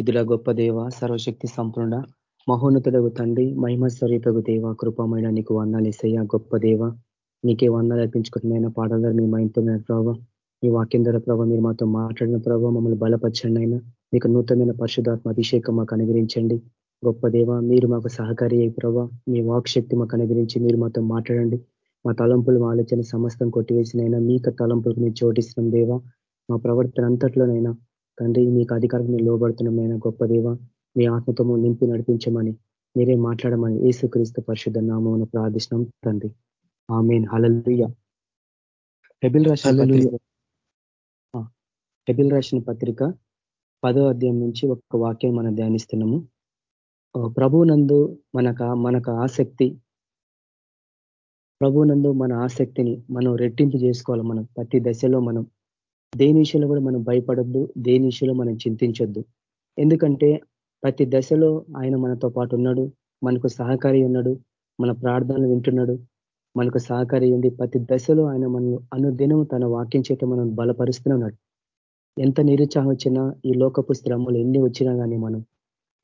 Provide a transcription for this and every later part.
పరిశుద్ధుల గొప్ప దేవ సర్వశక్తి సంపూర్ణ మహోన్నతులకు తండ్రి మహిమ స్వరూపకు దేవ కృపమైన నీకు వందాలేసయ్య గొప్ప దేవ. నీకే వందాలు అర్పించుకుంటున్న పాటలందరూ మీ మైంతో ప్రభావ మీ వాక్యం ద్వారా ప్రభావ మీరు మాతో మాట్లాడిన ప్రభావ మమ్మల్ని బలపరచండి అయినా మీకు నూతనమైన పరిశుధాత్మ అభిషేకం మాకు అనుగ్రహించండి. గొప్ప దేవ మీరు మాకు సహకారి అయ్యి ప్రభావ మీ వాక్ శక్తి మాకు అనుగ్రహించి మీరు మాతో మాట్లాడండి. మా తలంపులు మా ఆలోచన సమస్తం కొట్టివేసినైనా మీకు తలంపులకు మీరు చోటిస్తున్నాం దేవా. మా ప్రవర్తన అంతట్లోనైనా తండ్రి మీకు అధికారం మీరు లోబడుతున్నామైనా గొప్ప దేవ మీ ఆత్మతో నింపి నడిపించమని మీరే మాట్లాడమని ఏసుక్రీస్తు పరిశుద్ధ నామం ప్రార్థిష్టం తండ్రి. ఆమెన్. హలలుయ హెబిల్ రాసిన హెబిల్ రాసిన పత్రిక పదో అధ్యాయం నుంచి ఒక వాక్యం మనం ధ్యానిస్తున్నాము. ప్రభునందు మనక మనకు ఆసక్తి ప్రభునందు మన ఆసక్తిని మనం రెట్టింపు చేసుకోవాలి. మనం ప్రతి దశలో మనం దేని విషయంలో కూడా మనం భయపడద్దు దేని విషయంలో మనం చింతించొద్దు. ఎందుకంటే ప్రతి దశలో ఆయన మనతో పాటు ఉన్నాడు మనకు సహకారి ఉన్నాడు మన ప్రార్థనలు వింటున్నాడు మనకు సహకారి ఉంది ప్రతి దశలో ఆయన మనం అనుదినం తన వాక్యం చేత మనం బలపరుస్తున్నాడు ఎంత నిరుత్సాహం వచ్చినా ఈ లోకపు శ్రమలు ఎన్ని వచ్చినా కానీ మనం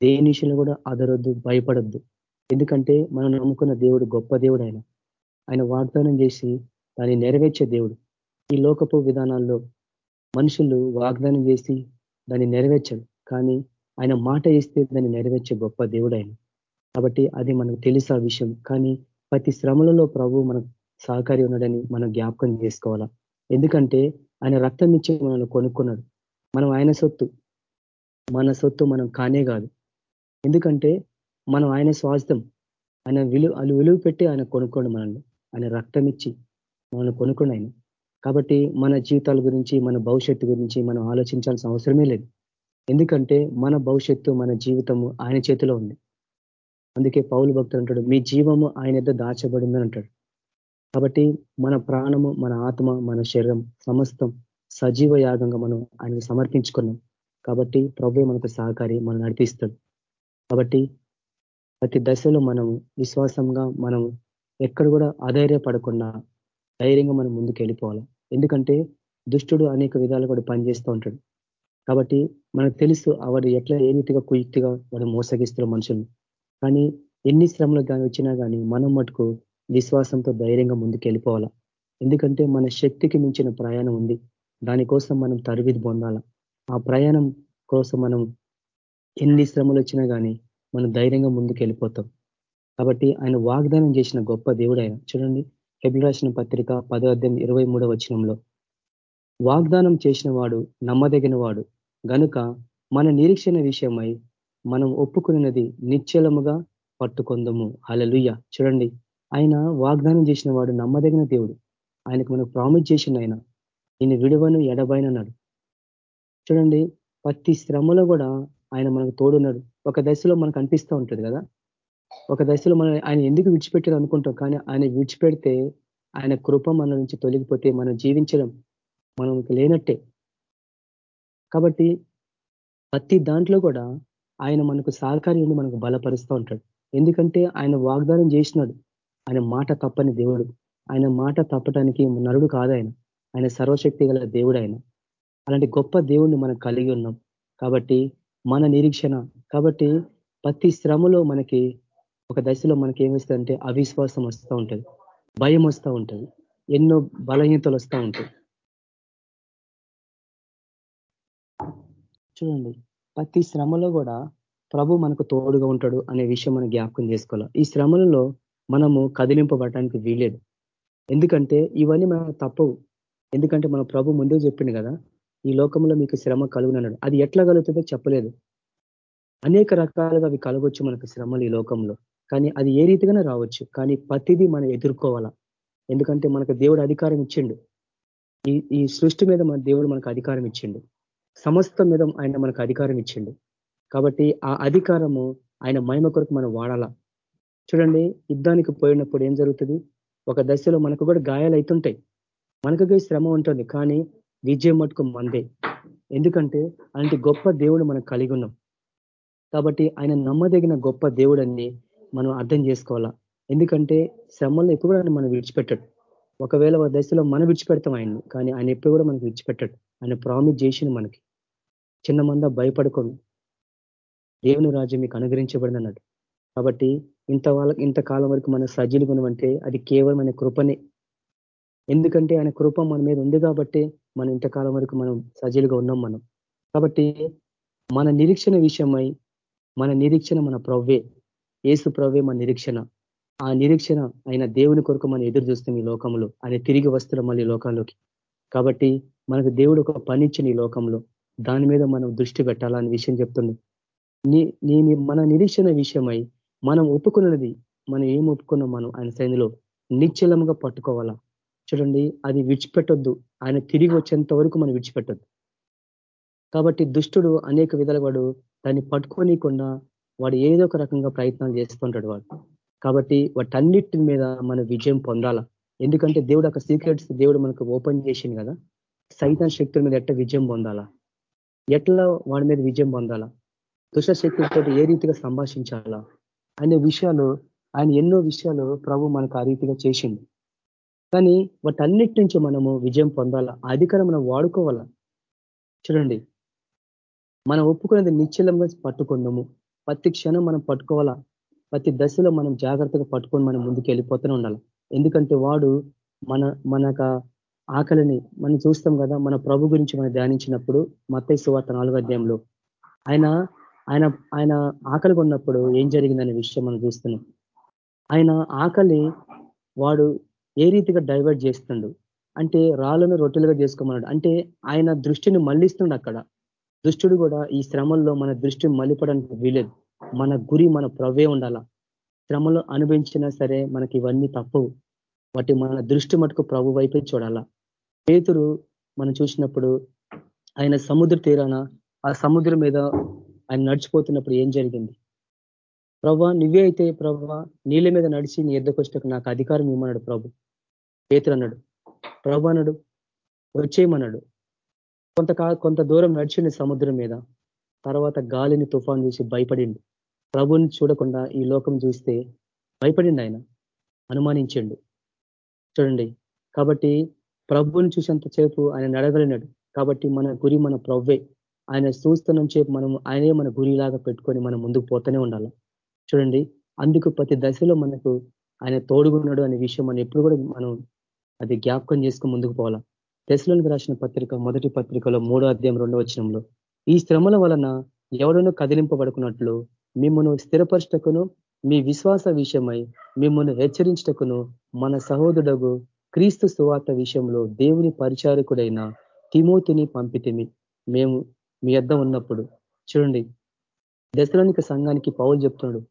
దేని విషయంలో కూడా అదరొద్దు భయపడద్దు. ఎందుకంటే మనం నమ్ముకున్న దేవుడు గొప్ప దేవుడు ఆయన. ఆయన వాగ్దానం చేసి దాన్ని నెరవేర్చే దేవుడు. ఈ లోకపు విధానాల్లో మనుషులు వాగ్దానం చేసి దాన్ని నెరవేర్చడు కానీ ఆయన మాట ఇస్తే దాన్ని నెరవేర్చే గొప్ప దేవుడు ఆయన. కాబట్టి అది మనకు తెలుసు ఆ విషయం. కానీ ప్రతి శ్రమలలో ప్రభు మనకు సహకారి ఉన్నాడని మనం జ్ఞాపకం చేసుకోవాలా? ఎందుకంటే ఆయన రక్తం ఇచ్చి మనల్ని కొనుక్కున్నాడు. మనం ఆయన సొత్తు. మన సొత్తు మనం కానే కాదు. ఎందుకంటే మనం ఆయన స్వాస్థ్యం. ఆయన విలువ విలువ పెట్టి ఆయన కొనుక్కోండి మనల్ని. ఆయన రక్తం ఇచ్చి మనల్ని కొనుక్కోండి ఆయన. కాబట్టి మన జీవితాల గురించి మన భవిష్యత్తు గురించి మనం ఆలోచించాల్సిన అవసరమే లేదు. ఎందుకంటే మన భవిష్యత్తు మన జీవితము ఆయన చేతిలో ఉంది. అందుకే పౌలు భక్తులు అంటాడు మీ జీవము ఆయన ఎద్ద దాచబడిందని అంటాడు. కాబట్టి మన ప్రాణము మన ఆత్మ మన శరీరం సమస్తం సజీవ యాగంగా మనం ఆయనకు సమర్పించుకున్నాం. కాబట్టి ప్రభు మనకు సహకారి మనం నడిపిస్తాడు. కాబట్టి ప్రతి దశలో మనం విశ్వాసంగా మనం ఎక్కడ కూడా అధైర్యపడకుండా ధైర్యంగా మనం ముందుకు వెళ్ళిపోవాలి ఎందుకంటే దుష్టుడు అనేక విధాలు కూడా పనిచేస్తూ ఉంటాడు. కాబట్టి మనకు తెలుసు వాడు ఎట్లా ఏ రీతిగా కుయుక్తిగా వాడు మోసగిస్తున్న మనుషులు కానీ ఎన్ని శ్రమలు కానీ వచ్చినా కానీ మనం మటుకు విశ్వాసంతో ధైర్యంగా ముందుకు వెళ్ళిపోవాలా ఎందుకంటే మన శక్తికి మించిన ప్రయాణం ఉంది. దానికోసం మనం తరబిది పొందాల. ఆ ప్రయాణం కోసం మనం ఎన్ని శ్రమలు వచ్చినా కానీ మనం ధైర్యంగా ముందుకు వెళ్ళిపోతాం కాబట్టి ఆయన వాగ్దానం చేసిన గొప్ప దేవుడు ఆయన. చూడండి హెబిల్ రాసిన పత్రిక పదో అధ్యాయం ఇరవై మూడవ వచనంలో. వాగ్దానం చేసిన వాడు నమ్మదగిన వాడు గనుక మన నిరీక్షణ విషయమై మనం ఒప్పుకున్నది నిశ్చలముగా పట్టుకొందము. అలలుయ్య చూడండి ఆయన వాగ్దానం చేసిన వాడు నమ్మదగిన దేవుడు. ఆయనకు మనకు ప్రామిస్ చేసిన ఆయన. ఈయన విడువను ఎడబైనన్నాడు చూడండి ప్రతి శ్రమలో కూడా ఆయన మనకు తోడున్నాడు. ఒక దశలో మనకు అనిపిస్తూ ఉంటుంది కదా? ఒక దశలో మనం ఆయన ఎందుకు విడిచిపెట్టారు అనుకుంటాం కానీ ఆయన విడిచిపెడితే ఆయన కృప మన నుంచి తొలగిపోతే మనం జీవించడం మనం లేనట్టే. కాబట్టి ప్రతి దాంట్లో కూడా ఆయన మనకు సహకార్యాన్ని మనకు బలపరుస్తూ ఉంటాడు. ఎందుకంటే ఆయన వాగ్దానం చేసినాడు. ఆయన మాట తప్పని దేవుడు. ఆయన మాట తప్పటానికి నరుడు కాదు ఆయన. ఆయన సర్వశక్తి గల దేవుడు ఆయన. అలాంటి గొప్ప దేవుణ్ణి మనం కలిగి ఉన్నాం. కాబట్టి మన నిరీక్షణ. కాబట్టి ప్రతి శ్రమలో మనకి ఒక దశలో మనకి ఏమిస్తుందంటే అవిశ్వాసం వస్తూ ఉంటుంది. భయం వస్తూ ఉంటుంది. ఎన్నో బలహీనతలు వస్తూ ఉంటాయి. చూడండి ప్రతి శ్రమలో కూడా ప్రభు మనకు తోడుగా ఉంటాడు అనే విషయం మనం జ్ఞాపకం చేసుకోవాలి? ఈ శ్రమలలో మనము కదిలింపబడటానికి వీలేదు ఎందుకంటే ఇవన్నీ మనకు తప్పవు. ఎందుకంటే మన ప్రభు ముందే చెప్పింది కదా ఈ లోకంలో మీకు శ్రమ కలుగునన్నాడు. అది ఎట్లా కలుగుతుందో చెప్పలేదు. అనేక రకాలుగా అవి కలగొచ్చు మనకు శ్రమలు ఈ లోకంలో. కానీ అది ఏ రీతిగానే రావచ్చు. కానీ ప్రతిదీ మనం ఎదుర్కోవాలా. ఎందుకంటే మనకు దేవుడు అధికారం ఇచ్చిండు. ఈ ఈ సృష్టి మీద మన దేవుడు మనకు అధికారం ఇచ్చిండు. సమస్తం మీద ఆయన మనకు అధికారం ఇచ్చిండు. కాబట్టి ఆ అధికారము ఆయన మహిమ కొరకు మనం వాడాలా. చూడండి యుద్ధానికి పోయినప్పుడు ఏం జరుగుతుంది? ఒక దశలో మనకు కూడా గాయాలు అవుతుంటాయి మనకు శ్రమ ఉంటుంది. కానీ విజయం మటుకు మందే. ఎందుకంటే అలాంటి గొప్ప దేవుడు మనం కలిగి ఉన్నాం. కాబట్టి ఆయన నమ్మదగిన గొప్ప దేవుడని మనం అర్థం చేసుకోవాలా? ఎందుకంటే శ్రమలను ఎప్పుడు కూడా మనం విడిచిపెట్టాడు. ఒకవేళ ఒక దశలో మనం విడిచిపెడతాం ఆయన్ని కానీ ఆయన ఎప్పుడు కూడా మనకు విడిచిపెట్టాడు. ఆయన ప్రామిస్ చేసింది మనకి. చిన్న మంద భయపడకూడదు. దేవుని రాజ్యం మీకు అనుగ్రహించబడింది అన్నాడు. కాబట్టి ఇంత వాళ్ళ ఇంతకాలం వరకు మన సజ్జీలు కొనమంటే అది కేవలం ఆయన కృపనే. ఎందుకంటే ఆయన కృప మన మీద ఉంది కాబట్టి మనం ఇంతకాలం వరకు మనం సజీలుగా ఉన్నాం మనం. కాబట్టి మన నిరీక్షణ విషయమై మన నిరీక్షణ మన ప్రవ్వే. ఏసు ప్రవే మన నిరీక్షణ. ఆ నిరీక్షణ ఆయన దేవుని కొరకు మనం ఎదురు చూస్తాం ఈ లోకంలో. ఆయన తిరిగి వస్తున్నాం మళ్ళీ లోకంలోకి కాబట్టి మనకు దేవుడు ఒక పనిచ్చిన ఈ లోకంలో. దాని మీద మనం దృష్టి పెట్టాలనే విషయం చెప్తుంది. నీ మన నిరీక్షణ విషయమై మనం ఒప్పుకున్నది మనం ఏం ఒప్పుకున్నాం మనం ఆయన సైనిలో నిశ్చలంగా పట్టుకోవాలా? చూడండి అది విడిచిపెట్టొద్దు. ఆయన తిరిగి వచ్చేంత వరకు మనం విడిచిపెట్టొద్దు. కాబట్టి దుష్టుడు అనేక విధాలు వాడు దాన్ని పట్టుకోనికుండా వాడు ఏదో ఒక రకంగా ప్రయత్నాలు చేస్తుంటాడు వాడు. కాబట్టి వాటన్నిటి మీద మన విజయం పొందాల? ఎందుకంటే దేవుడు ఒక సీక్రెట్స్ దేవుడు మనకు ఓపెన్ చేసింది కదా. సైతాన్ శక్తుల మీద ఎట్ట విజయం పొందాలా? ఎట్లా వాడి మీద విజయం పొందాలా? దుష్ట శక్తులతో ఏ రీతిగా సంభాషించాలా? అనే విషయాలు ఆయన ఎన్నో విషయాలు ప్రభు మనకు ఆ రీతిగా చేసింది కానీ వాటన్నిటి నుంచి మనము విజయం పొందాలా? అధికారం మనం వాడుకోవాలా? చూడండి. మనం ఒప్పుకునేది నిశ్చలంగా పట్టుకున్నాము. ప్రతి క్షణం మనం పట్టుకోవాలా? ప్రతి దశలో మనం జాగ్రత్తగా పట్టుకొని మనం ముందుకు వెళ్ళిపోతూనే ఉండాలి? ఎందుకంటే వాడు మన మనక ఆకలిని మనం చూస్తాం కదా మన ప్రభు గురించి మనం ధ్యానించినప్పుడు మత్తై సువార్త నాలుగో అధ్యాయంలో ఆయన ఆయన ఆయన ఆకలి కొన్నప్పుడు ఏం జరిగిందనే విషయం మనం చూస్తున్నాం. ఆయన ఆకలి వాడు ఏ రీతిగా డైవర్ట్ చేస్తుండు? అంటే రాళ్ళను రొట్టెలుగా చేసుకోమన్నాడు. అంటే ఆయన దృష్టిని మళ్ళిస్తుండు అక్కడ. దుష్టుడు కూడా ఈ శ్రమల్లో మన దృష్టిని మలిపడానికి వీలేదు. మన గురి మన ప్రవే ఉండాల? శ్రమలో అనుభవించినా సరే మనకి ఇవన్నీ తప్పవు. వాటి మన దృష్టి మటుకు ప్రభు వైపే చూడాలా? పేతురు మనం చూసినప్పుడు ఆయన సముద్ర తీరాన ఆ సముద్రం మీద ఆయన నడిచిపోతున్నప్పుడు ఏం జరిగింది? ప్రభా నువ్వే అయితే ప్రభా నీళ్ళ మీద నడిచి నీ ఎద్దకొచ్చటకు నాకు అధికారం ఇవ్వమన్నాడు ప్రభు. పేతురు అన్నాడు. ప్రభు అన్నాడు వచ్చేయమన్నాడు. కొంత కొంత దూరం నడిచిండు సముద్రం మీద. తర్వాత గాలిని తుఫాన్ చూసి భయపడిండు. ప్రభుని చూడకుండా ఈ లోకం చూస్తే భయపడిండు ఆయన. అనుమానించండు. చూడండి. కాబట్టి ప్రభుని చూసేంత సేపు ఆయన నడగలినాడు కాబట్టి మన గురి మన ప్రవ్వే. ఆయన చూస్తున్న చేపు మనం ఆయనే మన గురిలాగా పెట్టుకొని మనం ముందుకు పోతూనే ఉండాలి. చూడండి. అందుకు ప్రతి దశలో మనకు ఆయన తోడుగున్నాడు అనే విషయం మనం ఎప్పుడు కూడా మనం అది జ్ఞాపకం చేసుకుని ముందుకు పోవాలా? దశలోనికి రాసిన పత్రిక మొదటి పత్రికలో మూడో అధ్యాయం రెండో వచనంలో ఈ శ్రమల వలన ఎవడనో కదిలింపబడుకున్నట్లు మిమ్మను స్థిరపరచటకును మీ విశ్వాస విషయమై మిమ్మల్ని హెచ్చరించటకును మన సహోదరుడు క్రీస్తు సువార్త విషయంలో దేవుని పరిచారకుడైన తిమోతిని పంపితిమి. మేము మీ అద్ద ఉన్నప్పుడు చూడండి దశలోనిక సంఘానికి పౌలు చెప్తున్నాడు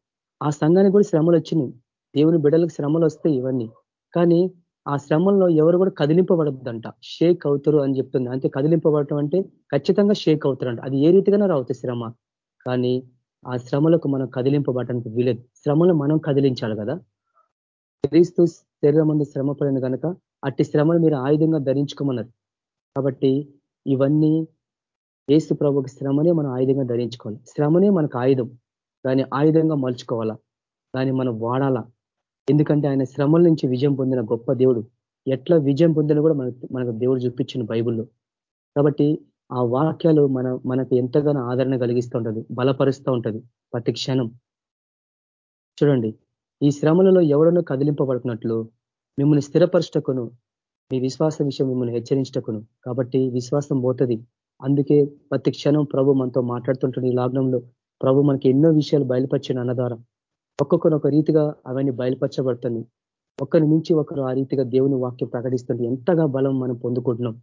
ఆ సంఘానికి కూడా శ్రమలు వచ్చినాయి దేవుని బిడ్డలకు శ్రమలు వస్తాయి ఇవన్నీ. కానీ ఆ శ్రమంలో ఎవరు కూడా కదిలింపబడద్దంట. షేక్ అవుతారు అని చెప్తుంది. అంటే కదిలింపబడటం అంటే ఖచ్చితంగా షేక్ అవుతారంట. అది ఏ రీతిగానే రావుతుంది శ్రమ. కానీ ఆ శ్రమలకు మనం కదిలింపబడటానికి వీలేదు. శ్రమను మనం కదిలించాలి కదా. క్రీస్తు శరీరం మంది శ్రమ పడింది కనుక అట్టి శ్రమను మీరు ఆయుధంగా ధరించుకోమన్నారు. కాబట్టి ఇవన్నీ ఏసు ప్రభుకి శ్రమనే మనం ఆయుధంగా ధరించుకోవాలి. శ్రమనే మనకు ఆయుధం. దాన్ని ఆయుధంగా మలుచుకోవాలా? దాన్ని మనం వాడాలా? ఎందుకంటే ఆయన శ్రమల నుంచి విజయం పొందిన గొప్ప దేవుడు. ఎట్లా విజయం పొందిన కూడా మనకు మనకు దేవుడు చూపించిన బైబుల్లో. కాబట్టి ఆ వాక్యాలు మన మనకు ఎంతగానో ఆదరణ కలిగిస్తూ ఉంటుంది బలపరుస్తూ ఉంటుంది ప్రతి క్షణం. చూడండి ఈ శ్రమలలో ఎవడనో కదిలింపబడుతున్నట్లు మిమ్మల్ని స్థిరపరచటకును మీ విశ్వాస విషయం మిమ్మల్ని హెచ్చరించటకును. కాబట్టి విశ్వాసం పోతుంది. అందుకే ప్రతి క్షణం ప్రభు మనతో మాట్లాడుతుంటాడు ఈ లాగ్నంలో. ప్రభు మనకి ఎన్నో విషయాలు బయలుపరిచిన అన్నదారం ఒక్కొక్కరు ఒక రీతిగా అవన్నీ బయలుపరచబడుతుంది. ఒకరి నుంచి ఒకరు ఆ రీతిగా దేవుని వాక్యం ప్రకటిస్తుంది. ఎంతగా బలం మనం పొందుకుంటున్నాం.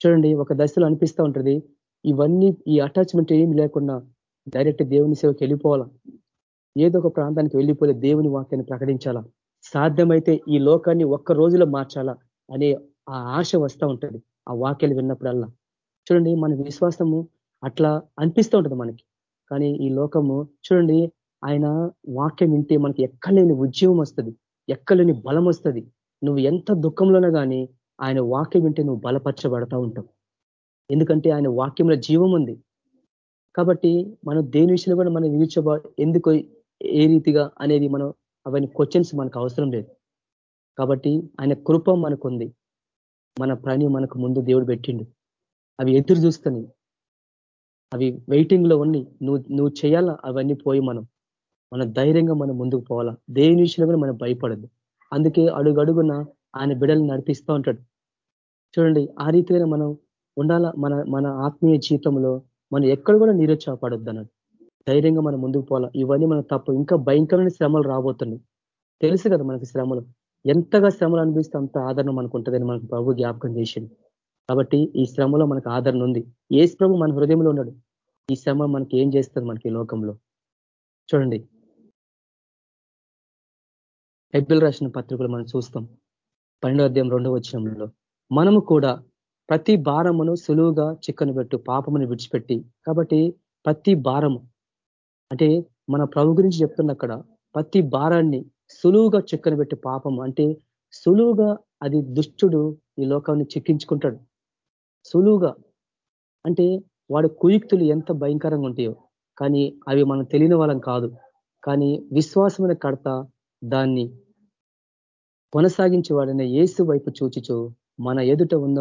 చూడండి ఒక దశలో అనిపిస్తూ ఉంటుంది ఇవన్నీ ఈ అటాచ్మెంట్ ఏం లేకుండా డైరెక్ట్ దేవుని సేవకి వెళ్ళిపోవాలా? ఏదో ఒక ప్రాంతానికి వెళ్ళిపోతే దేవుని వాక్యాన్ని ప్రకటించాలా? సాధ్యమైతే ఈ లోకాన్ని ఒక్క రోజులో మార్చాలా? అనే ఆ ఆశ వస్తూ ఉంటుంది ఆ వాక్యాలు విన్నప్పుడల్లా. చూడండి మన విశ్వాసము అట్లా అనిపిస్తూ ఉంటుంది మనకి. కానీ ఈ లోకము చూడండి ఆయన వాక్యం వింటే మనకి ఎక్కలేని ఉద్యమం వస్తుంది ఎక్కలేని బలం వస్తుంది. నువ్వు ఎంత దుఃఖంలోనే కానీ ఆయన వాక్యం వింటే నువ్వు బలపరచబడతా ఉంటావు. ఎందుకంటే ఆయన వాక్యంలో జీవం ఉంది. కాబట్టి మనం దేని విషయంలో కూడా మనం నిలిచబ ఎందుకు ఏ రీతిగా అనేది మనం అవన్నీ క్వశ్చన్స్ మనకు అవసరం లేదు. కాబట్టి ఆయన కృప మనకుంది. మన ప్రాణి మనకు ముందు దేవుడు పెట్టిండు. అవి ఎదురు చూస్తాయి అవి వెయిటింగ్లో ఉన్నాయి నువ్వు నువ్వు చేయాలా? అవన్నీ పోయి మనం మన ధైర్యంగా మనం ముందుకు పోవాలా? దేని విషయంలో కూడా మనం భయపడద్దు. అందుకే అడుగడుగున ఆయన బిడలు నడిపిస్తూ ఉంటాడు. చూడండి ఆ రీతిగా మనం ఉండాలా? మన మన ఆత్మీయ జీవితంలో మనం ఎక్కడ కూడా నిరుత్సాహపడొద్దు అన్నాడు. ధైర్యంగా మనం ముందుకు పోవాలా? ఇవన్నీ మనం తప్పు. ఇంకా భయంకరమైన శ్రమలు రాబోతున్నాయి. తెలుసు కదా మనకి శ్రమలు. ఎంతగా శ్రమలు అనిపిస్తే అంత ఆదరణ మనకు ఉంటుందని మనకు ప్రభు జ్ఞాపకం చేసింది కాబట్టి ఈ శ్రమలో మనకు ఆదరణ ఉంది. ఏ ప్రభు మన హృదయంలో ఉన్నాడు. ఈ శ్రమ మనకి ఏం చేస్తుంది మనకి లోకంలో? చూడండి ఎబ్బిల్ రాసిన పత్రికలు మనం చూస్తాం. పన్నెండో అధ్యాయం రెండో వచ్చినంలో మనము కూడా ప్రతి భారమును సులువుగా చిక్కను పెట్టు పాపమును విడిచిపెట్టి కాబట్టి ప్రతి భారము అంటే మన ప్రభు గురించి చెప్తున్న అక్కడ ప్రతి భారాన్ని సులువుగా చిక్కన పెట్టి పాపం అంటే సులువుగా అది దుష్టుడు ఈ లోకాన్ని చిక్కించుకుంటాడు. సులువుగా అంటే వాడు కుయుక్తులు ఎంత భయంకరంగా ఉంటాయో కానీ అవి మనం తెలియని వాళ్ళం కాదు. కానీ విశ్వాసమైన కడత దాన్ని కొనసాగించేవాడైన ఏసు వైపు చూచిచు మన ఎదుట ఉంద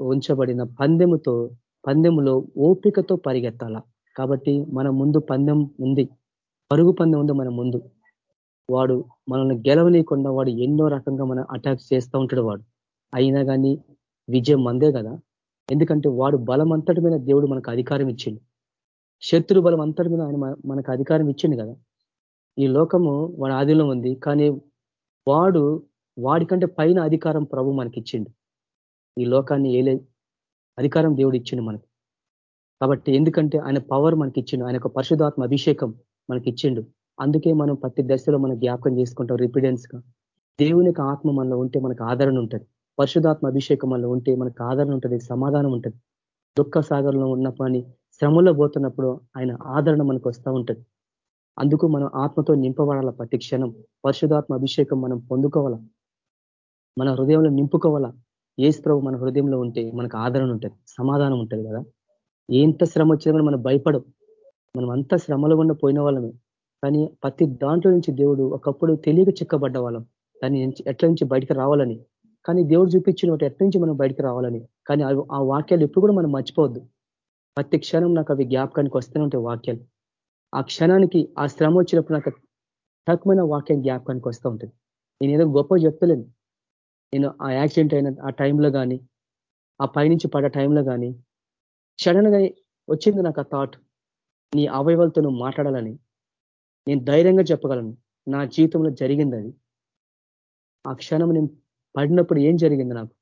ఉంచబడిన పందెముతో పందెములో ఓపికతో పరిగెత్తాల. కాబట్టి మన ముందు పందెం ఉంది. పరుగు పందెం ఉంది మన ముందు. వాడు మనల్ని గెలవనీయకుండా వాడు ఎన్నో రకంగా మన అటాక్ చేస్తూ ఉంటాడు వాడు. అయినా కానీ విజయం మందే కదా. ఎందుకంటే వాడు బలం అంతటి మీద దేవుడు మనకు అధికారం ఇచ్చిండు. శత్రు బలం అంతటి మీద ఆయన మనకు అధికారం ఇచ్చిండు కదా. ఈ లోకము వాడి ఆదిలో ఉంది. కానీ వాడు వాడికంటే పైన అధికారం ప్రభు మనకి ఇచ్చిండు ఈ లోకాన్ని ఏలే అధికారం దేవుడు ఇచ్చిండు మనకి. కాబట్టి ఎందుకంటే ఆయన పవర్ మనకి ఇచ్చిండు ఆయన పరిశుధాత్మ అభిషేకం మనకి ఇచ్చిండు అందుకే మనం ప్రతి దశలో మనం జ్ఞాపకం చేసుకుంటాం రిపిడెన్స్గా. దేవునికి ఆత్మ మనలో ఉంటే మనకు ఆదరణ ఉంటుంది. పరిశుధాత్మ అభిషేకం మనలో ఉంటే మనకు ఆదరణ ఉంటుంది సమాధానం ఉంటుంది. దుఃఖ సాగరంలో ఉన్న పని శ్రమలో పోతున్నప్పుడు ఆయన ఆదరణ మనకు వస్తూ ఉంటుంది. అందుకు మనం ఆత్మతో నింపబడాల ప్రతి క్షణం. పరిశుధాత్మ అభిషేకం మనం పొందుకోవాలా? మన హృదయంలో నింపుకోవాలా? ఏసు ప్రభు మన హృదయంలో ఉంటే మనకు ఆదరణ ఉంటుంది సమాధానం ఉంటుంది కదా? ఎంత శ్రమ వచ్చినా కూడా మనం భయపడం. మనం అంత శ్రమలు గుండా పోయిన వాళ్ళమే. కానీ ప్రతి దాంట్లో నుంచి దేవుడు ఒకప్పుడు తెలియక చిక్కబడ్డ వాళ్ళం. దాన్ని ఎట్ల నుంచి బయటకు రావాలని. కానీ దేవుడు చూపించిన ఎట్ల నుంచి మనం బయటకు రావాలని. కానీ ఆ వాక్యాలు ఎప్పుడు కూడా మనం మర్చిపోవద్దు. ప్రతి క్షణం నాకు అవి జ్ఞాపకానికి వస్తూనే ఉంటాయి వాక్యాలు. ఆ క్షణానికి ఆ శ్రమ వచ్చినప్పుడు నాకు తక్కువైన వాక్యం జ్ఞాపకానికి వస్తూ ఉంటుంది. నేను ఏదో గొప్ప చెప్తలేను నేను ఆ యాక్సిడెంట్ అయిన ఆ టైంలో కానీ ఆ పైనుంచి పడ్డ టైంలో కానీ సడన్గా వచ్చింది నాకు ఆ థాట్ నీ అవయవాలతో నువ్వు మాట్లాడాలని నేను ధైర్యంగా చెప్పగలను. నా జీవితంలో జరిగింది అది. ఆ క్షణం నేను పడినప్పుడు ఏం జరిగింది నాకు?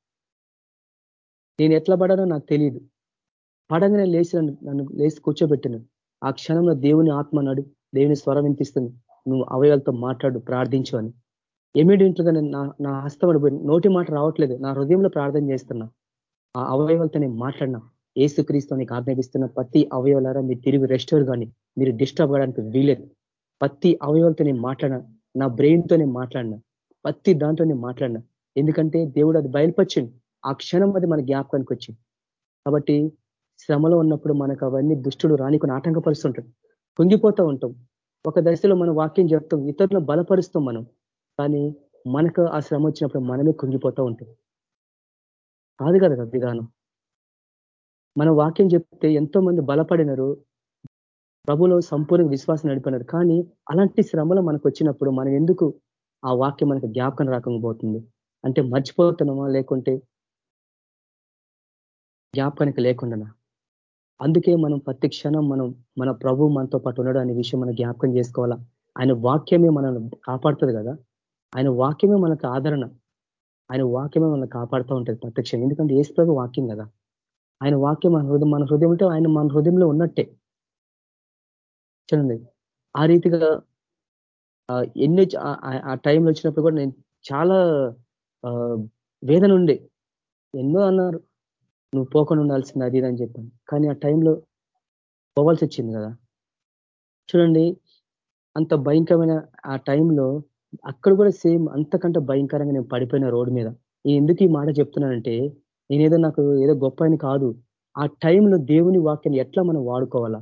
నేను ఎట్లా పడానో నాకు తెలియదు పడగానే లేచి నన్ను లేచి కూర్చోబెట్టిన ఆ క్షణంలో దేవుని ఆత్మ నడు దేవుని స్వరం వినిపిస్తుంది. నువ్వు అవయవాలతో మాట్లాడు ప్రార్థించు అని. ఇమీడియట్గా నా నా హస్తం అడిపోయి నోటి మాట రావట్లేదు. నా హృదయంలో ప్రార్థన చేస్తున్నా. ఆ అవయవాలతో నేను మాట్లాడినా. ఏసుక్రీస్తు నీకు ఆజ్ఞాపిస్తున్న ప్రతి అవయవాలారా మీరు తిరిగి రెస్టోర్ కానీ మీరు డిస్టర్బ్ అవ్వడానికి వీలేదు ప్రతి అవయవాలతో నేను మాట్లాడినా నా బ్రెయిన్తో నేను మాట్లాడినా ప్రతి దాంతో నేను మాట్లాడినా. ఎందుకంటే దేవుడు అది బయలుపరిచింది ఆ క్షణం అది మన జ్ఞాపకానికి వచ్చింది. కాబట్టి శ్రమలో ఉన్నప్పుడు మనకు అవన్నీ దుష్టుడు రానికొని ఆటంకపరుస్తుంటాడు. కుంగిపోతూ ఉంటాం. ఒక దశలో మనం వాక్యం చెప్తాం. ఇతరులను బలపరుస్తాం మనం. కానీ మనకు ఆ శ్రమ వచ్చినప్పుడు మనమే కుంగిపోతూ ఉంటాం. కాదు కదా విధానం మన వాక్యం చెప్తే ఎంతో మంది బలపడినారు ప్రభులో సంపూర్ణ విశ్వాసం నడిపినారు కానీ అలాంటి శ్రమలు మనకు వచ్చినప్పుడు మనం ఎందుకు ఆ వాక్యం మనకు జ్ఞాపకం రాకపోతుంది అంటే మర్చిపోతున్నామా లేకుంటే జ్ఞాపకానికి లేకుండా అందుకే మనం ప్రతి క్షణం మనం మన ప్రభు మనతో పాటు ఉన్నాడు అనే విషయం మనం జ్ఞాపకం చేసుకోవాలా? ఆయన వాక్యమే మనల్ని కాపాడుతుంది కదా? ఆయన వాక్యమే మనకు ఆదరణ. ఆయన వాక్యమే మనల్ని కాపాడుతూ ఉంటుంది ప్రత్యక్షం ఎందుకంటే ఏసు ప్రభు వాక్యం కదా. ఆయన వాక్యం మన హృదయం మన హృదయం ఉంటే ఆయన మన హృదయంలో ఉన్నట్టే. చూడండి. ఆ రీతిగా ఎన్ని ఆ టైంలో వచ్చినప్పుడు కూడా నేను చాలా వేదన ఉండే. ఎన్నో అన్నారు నువ్వు పోకుండా ఉండాల్సింది అది అని చెప్పాను. కానీ ఆ టైంలో పోవాల్సి వచ్చింది కదా. చూడండి అంత భయంకరమైన ఆ టైంలో అక్కడ కూడా సేమ్ అంతకంటే భయంకరంగా నేను పడిపోయిన రోడ్డు మీద. నేను ఎందుకు ఈ మాట చెప్తున్నానంటే నేనేదో నాకు ఏదో గొప్ప అని కాదు. ఆ టైంలో దేవుని వాక్యాన్ని ఎట్లా మనం వాడుకోవాలా?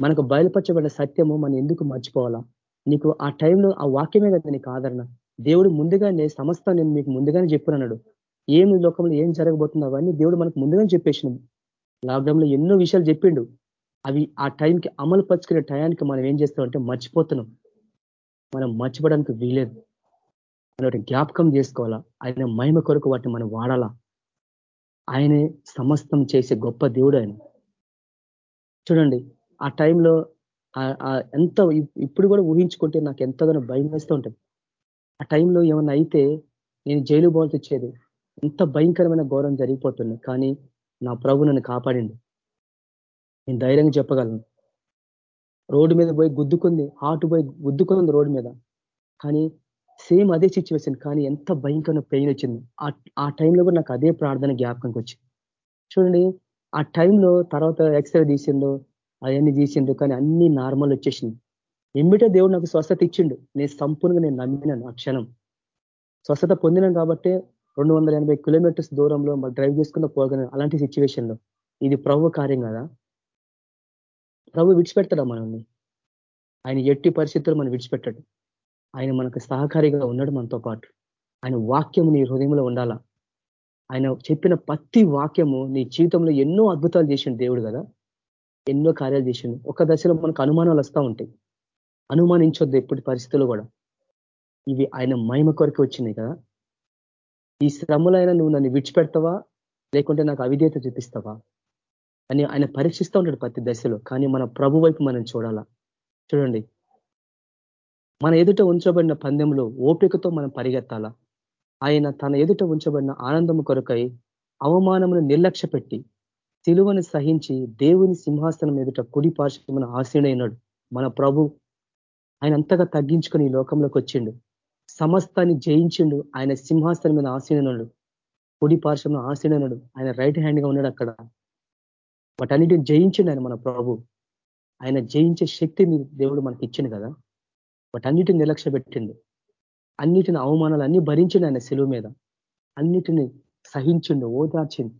మనకు బయలుపరచబడిన సత్యము మనం ఎందుకు మర్చిపోవాలా? నీకు ఆ టైంలో ఆ వాక్యమే కదా నీకు ఆదరణ. దేవుడు ముందుగానే సమస్త నేను మీకు ముందుగానే చెప్పునన్నాడు ఏమి లోకంలో ఏం జరగబోతుందో అవన్నీ దేవుడు మనకు ముందుగానే చెప్పేసిన లాక్డౌన్లో ఎన్నో విషయాలు చెప్పిండు. అవి ఆ టైంకి అమలు పరుచుకునే టయానికి మనం ఏం చేస్తామంటే మర్చిపోతున్నాం. మనం మర్చిపోవడానికి వీలేదు మనం జ్ఞాపకం చేసుకోవాలా? ఆయన మహిమ కొరకు వాటిని మనం వాడాలా? ఆయనే సమస్తం చేసే గొప్ప దేవుడు ఆయన. చూడండి ఆ టైంలో ఎంత ఇప్పుడు కూడా ఊహించుకుంటే నాకు ఎంతగానో భయం వేస్తూ ఉంటుంది. ఆ టైంలో ఏమన్నా అయితే నేను జైలు పోవాల్సి వచ్చేది. ఎంత భయంకరమైన ఘోరం జరిగిపోతుంది. కానీ నా ప్రభు నన్ను కాపాడింది నేను ధైర్యంగా చెప్పగలను. రోడ్డు మీద పోయి గుద్దుకుంది హార్ట్ పోయి గుద్దుకుంది రోడ్డు మీద. కానీ సేమ్ అదే సిచ్యువేషన్ కానీ ఎంత భయంకరమైన పెయిన్ వచ్చింది. ఆ టైంలో కూడా నాకు అదే ప్రార్థన జ్ఞాపకంకి వచ్చింది. చూడండి ఆ టైంలో తర్వాత ఎక్స్రే తీసిందో అవన్నీ తీసిండు కానీ అన్ని నార్మల్ వచ్చేసింది. ఎమ్మిటే దేవుడు నాకు స్వస్థత ఇచ్చిండు. నేను సంపూర్ణంగా నేను నమ్మినాను ఆ క్షణం. స్వస్థత పొందినాను కాబట్టి రెండు వందల ఎనభై కిలోమీటర్స్ దూరంలో డ్రైవ్ చేసుకున్న పోగలను అలాంటి సిచ్యువేషన్లో ఇది ప్రభు కార్యం కదా? ప్రభు విడిచిపెడతాడా మనల్ని? ఆయన ఎట్టి పరిస్థితులు మనం విడిచిపెట్టాడు. ఆయన మనకు సహకారిగా ఉన్నాడు మనతో పాటు. ఆయన వాక్యము నీ హృదయంలో ఉండాలా? ఆయన చెప్పిన ప్రతి వాక్యము నీ జీవితంలో ఎన్నో అద్భుతాలు చేసిన దేవుడు కదా? ఎన్నో కార్యాలు చేసిండు. ఒక దశలో మనకు అనుమానాలు వస్తూ ఉంటాయి. అనుమానించొద్దు ఎప్పటి పరిస్థితులు కూడా. ఇవి ఆయన మహిమ కొరకు వచ్చినాయి కదా? ఈ శ్రమలైనా నువ్వు నన్ను విడిచిపెడతావా? లేకుంటే నాకు అవిధేత చూపిస్తావా? అని ఆయన పరీక్షిస్తూ ఉంటాడు ప్రతి దశలో. కానీ మన ప్రభు వైపు మనం చూడాలా? చూడండి. మన ఎదుట ఉంచబడిన పందెంలో ఓపికతో మనం పరిగెత్తాలా? ఆయన తన ఎదుట ఉంచబడిన ఆనందము కొరకై అవమానమును నిర్లక్ష్య పెట్టి సిలువను సహించి దేవుని సింహాసనం ఎదుట కుడి పార్శ్వమున ఆశీనైనాడు మన ప్రభు ఆయన అంతగా తగ్గించుకొని ఈ లోకంలోకి వచ్చిండు. సమస్తాన్ని జయించిండు. ఆయన సింహాసనం మీద ఆశీనన్నాడు కుడి పార్శ్వంలో ఆశీనన్నాడు ఆయన రైట్ హ్యాండ్గా ఉన్నాడు అక్కడ. వాటన్నిటిని జయించిండు ఆయన మన ప్రభు. ఆయన జయించే శక్తిని దేవుడు మనకి ఇచ్చిండు కదా. వాటన్నిటిని నిర్లక్ష్య పెట్టిండు అన్నిటిని అవమానాలు అన్ని భరించిండు ఆయన సెలువు మీద. అన్నిటిని సహించిండు ఓదార్చిండు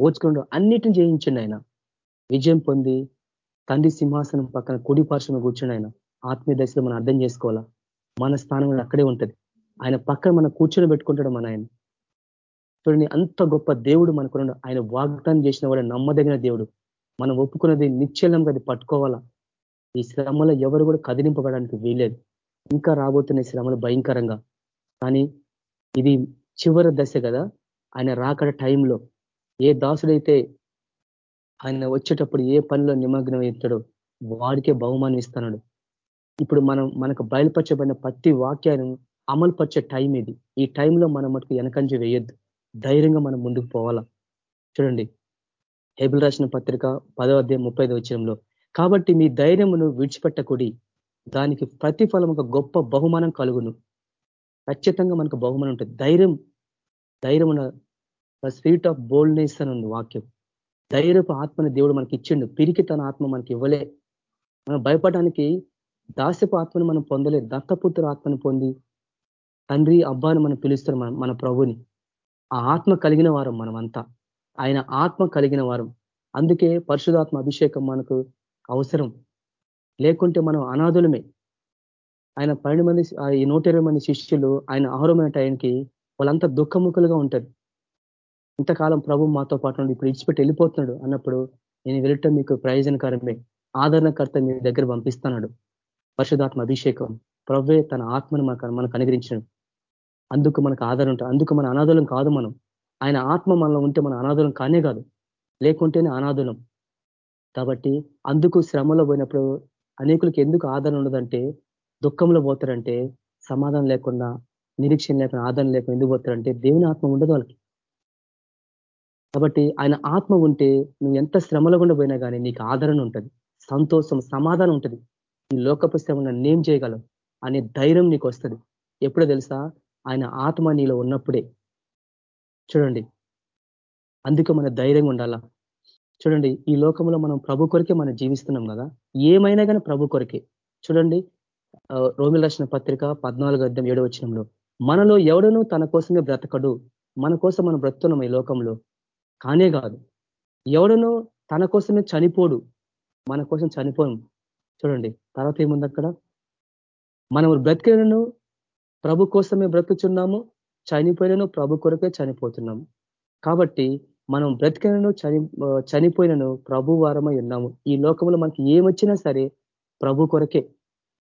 ఓచుకుండు అన్నిటిని జయించిండు ఆయన విజయం పొంది తండ్రి సింహాసనం పక్కన కుడి పార్శ్వం కూర్చుని ఆయన ఆత్మీయ దశలో మనం అర్థం చేసుకోవాలా? మన స్థానం అక్కడే ఉంటుంది. ఆయన పక్కన మనం కూర్చొని పెట్టుకుంటాడు మన ఆయన. చూడండి అంత గొప్ప దేవుడు మనకు ఆయన వాగ్దానం చేసిన వాడు నమ్మదగిన దేవుడు. మనం ఒప్పుకున్నది నిశ్చలంగా అది పట్టుకోవాలా? ఈ శ్రమలో ఎవరు కూడా కదిలింపబడడానికి వీలేదు ఇంకా రాబోతున్న శ్రమలు భయంకరంగా. కానీ ఇది చివరి దశ కదా? ఆయన రాకడ టైంలో ఏ దాసుడైతే ఆయన వచ్చేటప్పుడు ఏ పనిలో నిమగ్నం అవుతాడో వాడికే బహుమానం ఇస్తున్నాడు ఇప్పుడు మనం మనకు బయలుపరచబడిన ప్రతి వాక్యాన్ని అమలుపరిచే టైం ఇది. ఈ టైంలో మనం మటుకు వెనకంజ వేయొద్దు. ధైర్యంగా మనం ముందుకు పోవాలా? చూడండి. హేబుల్ రాసిన పత్రిక పదో అధ్యాయం ముప్పై వచ్చంలో కాబట్టి మీ ధైర్యమును విడిచిపెట్టకుడి దానికి ప్రతిఫలం ఒక గొప్ప బహుమానం కలుగును. ఖచ్చితంగా మనకు బహుమానం ఉంటుంది. ధైర్యం ధైర్యం స్వీట్ ఆఫ్ బోల్డ్నెస్ అని ఉంది వాక్యం. ధైర్యపు ఆత్మని దేవుడు మనకి ఇచ్చిండు. పిరికి తన ఆత్మ మనకి ఇవ్వలే. మనం భయపడడానికి దాసపు ఆత్మని మనం పొందలే. దత్తపుత్ర ఆత్మని పొంది తండ్రి అబ్బాను మనం పిలుస్తారు మన ప్రభుని. ఆ ఆత్మ కలిగిన వారం మనమంతా. ఆయన ఆత్మ కలిగిన వారం. అందుకే పరిశుధాత్మ అభిషేకం మనకు అవసరం. లేకుంటే మనం అనాథులమే. ఆయన పన్నెండు మంది ఈ నూట మంది శిష్యులు ఆయన ఆహారమైన టైంకి వాళ్ళంతా దుఃఖముఖులుగా ఉంటారు. ఇంతకాలం ప్రభు మాతో పాటు ఇప్పుడు ఇచ్చిపెట్టి వెళ్ళిపోతున్నాడు అన్నప్పుడు నేను వెళ్ళటం మీకు ప్రయోజనకరమే. ఆదరణకర్త మీ దగ్గర పంపిస్తున్నాడు. పరిశుధాత్మ అభిషేకం ప్రవ్వే తన ఆత్మను మనకు మనకు అనుగ్రహించినాడు అందుకు మనకు ఆధారం ఉంటుంది. అందుకు మన అనాథలం కాదు మనం. ఆయన ఆత్మ మనలో ఉంటే మన అనాథులం కానే కాదు. లేకుంటేనే అనాథులం. కాబట్టి అందుకు శ్రమలో పోయినప్పుడు అనేకులకి ఎందుకు ఆదరణ ఉండదంటే దుఃఖంలో పోతారంటే సమాధానం లేకుండా నిరీక్షణ లేకుండా ఆదరణ లేకుండా ఎందుకు పోతారంటే దేవుని ఆత్మ ఉండదు వాళ్ళకి. కాబట్టి ఆయన ఆత్మ ఉంటే నువ్వు ఎంత శ్రమలో గుండా పోయినా కానీ నీకు ఆదరణ ఉంటుంది సంతోషం సమాధానం ఉంటుంది. ఈ లోకపు శ్రమను నేను చేయగలవు అనే ధైర్యం నీకు వస్తుంది. ఎప్పుడో తెలుసా? ఆయన ఆత్మ నీలో ఉన్నప్పుడే. చూడండి. అందుకే మన ధైర్యంగా ఉండాలా? చూడండి ఈ లోకంలో మనం ప్రభు కొరకే మనం జీవిస్తున్నాం కదా? ఏమైనా కానీ ప్రభు కొరకే. చూడండి రోమిల రచన పత్రిక పద్నాలుగు అర్థం ఏడవ వచ్చినంలో మనలో ఎవడనూ తన కోసమే బ్రతకడు. మన కోసం మనం బ్రతున్నాం ఈ లోకంలో. కానే కాదు. ఎవడనో తన కోసమే చనిపోడు. మన కోసం చనిపోను. చూడండి తర్వాత ఏముంది అక్కడ? మనం బ్రతికినను ప్రభు కోసమే బ్రతుకుచున్నాము. చనిపోయినను ప్రభు కొరకే చనిపోతున్నాం. కాబట్టి మనం బ్రతికినను చని చనిపోయినను ప్రభు వారమై ఉన్నాము. ఈ లోకంలో మనకి ఏమొచ్చినా సరే ప్రభు కొరకే